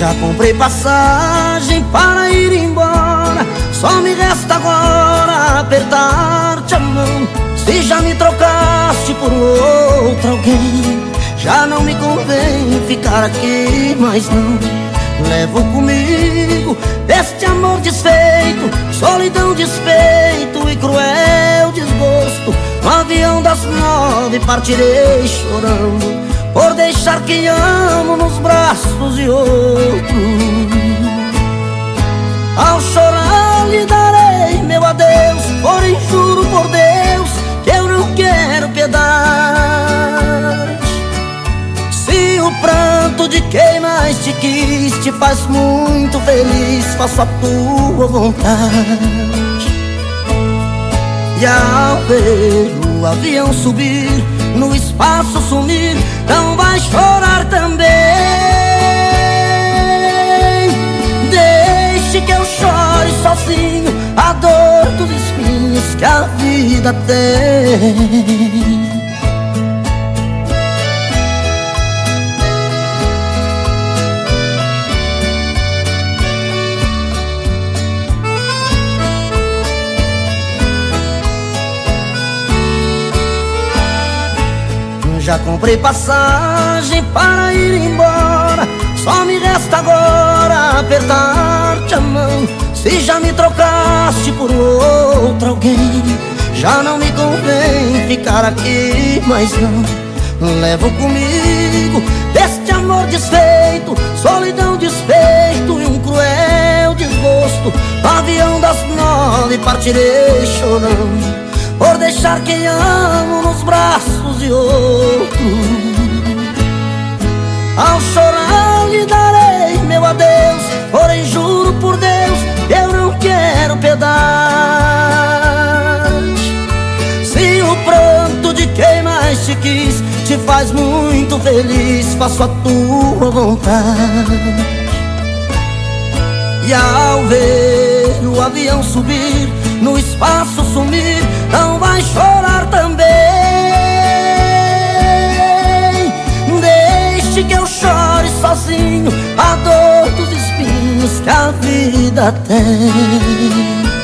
Já comprei passagem para ir embora. Só me resta agora apertar-te a mão. Se já me trocaste por outro alguém Já não me convém ficar aqui, mas não. Levo comigo este amor desfeito Solidão, despeito e cruel desgosto. No avião das nove partirei chorando por deixar quem amo nos braços de outro. Ao chorar lhe darei meu adeus Porém juro por Deus que eu não quero piedade. Se o pranto de quem mais te quis Te faz muito feliz Faço a tua vontade. E ao ver o avião subir, no espaço sumir, não vai chorar também. Deixe que eu chore sozinho a dor dos espinhos que a vida tem. Já comprei passagem para ir embora. Só me resta agora apertar-te a mão. Se já me trocaste por outro alguém Já não me convém ficar aqui, mas não. Levo comigo deste amor desfeito Solidão, despeito e um cruel desgosto. Avião das nove partirei chorando por deixar quem amo nos braços de outro Ao chorar lhe darei meu adeus Porém juro por Deus eu não quero piedade. Se o pranto de quem mais te quis Te faz muito feliz Faço a tua vontade. E ao ver o avião subir No espaço sumir não vai chorar sozinho a dor dos espinhos que a vida tem.